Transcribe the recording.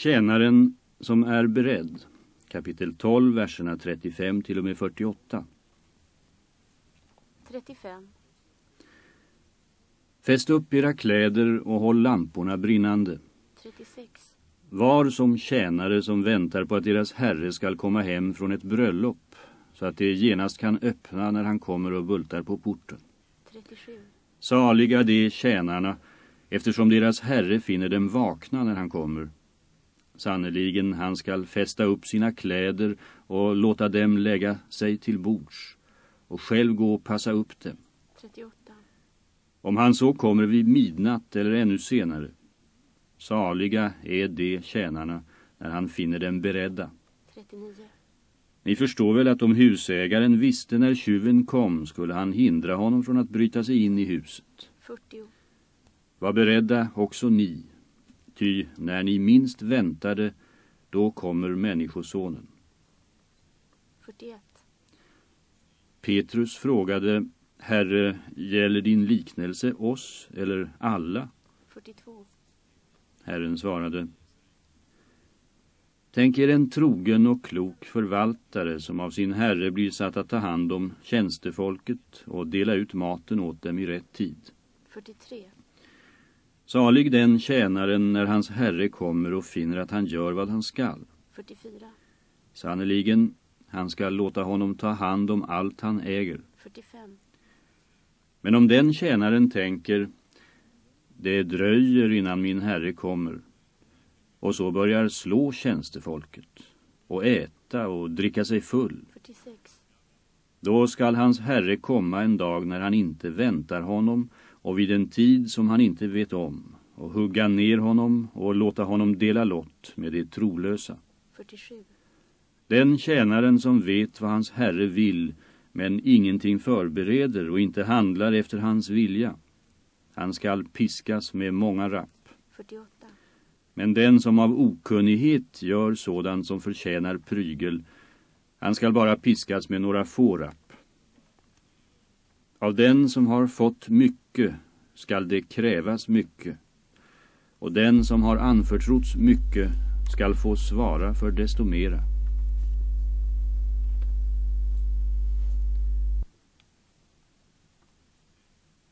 Tjänaren som är beredd. Kapitel 12, verserna 35 till och med 48. 35. Fäst upp era kläder och håll lamporna brinnande. 36. Var som tjänare som väntar på att deras herre skall komma hem från ett bröllop så att det genast kan öppna när han kommer och bultar på porten. 37. Saliga de tjänarna eftersom deras herre finner dem vakna när han kommer. Sannoliken han skall fästa upp sina kläder och låta dem lägga sig till bords och själv gå och passa upp dem. 38. Om han så kommer vid midnatt eller ännu senare. Saliga är de tjänarna när han finner dem beredda. 39. Ni förstår väl att om husägaren visste när tjuven kom skulle han hindra honom från att bryta sig in i huset. 40. Var beredda också ni, ty när ni minst väntade, då kommer människosonen. 41. Petrus frågade, Herre, gäller din liknelse oss eller alla? 42. Herren svarade, Tänk er en trogen och klok förvaltare som av sin herre blir satt att ta hand om tjänstefolket och dela ut maten åt dem i rätt tid. 43. Salig den tjänaren när hans herre kommer och finner att han gör vad han skall. 44. Sannoliken, han skall låta honom ta hand om allt han äger. 45. Men om den tjänaren tänker, det dröjer innan min herre kommer, och så börjar slå tjänstefolket och äta och dricka sig full, 46. då skall hans herre komma en dag när han inte väntar honom och vid en tid som han inte vet om och hugga ner honom och låta honom dela lott med de trolösa. 47. Den tjänaren som vet vad hans herre vill men ingenting förbereder och inte handlar efter hans vilja. Han skall piskas med många rapp. 48. Men den som av okunnighet gör sådant som förtjänar prygel, han skall bara piskas med några få rapp. Av den som har fått mycket skall det krävas mycket, och den som har anförtrotts mycket skall få svara för desto mera.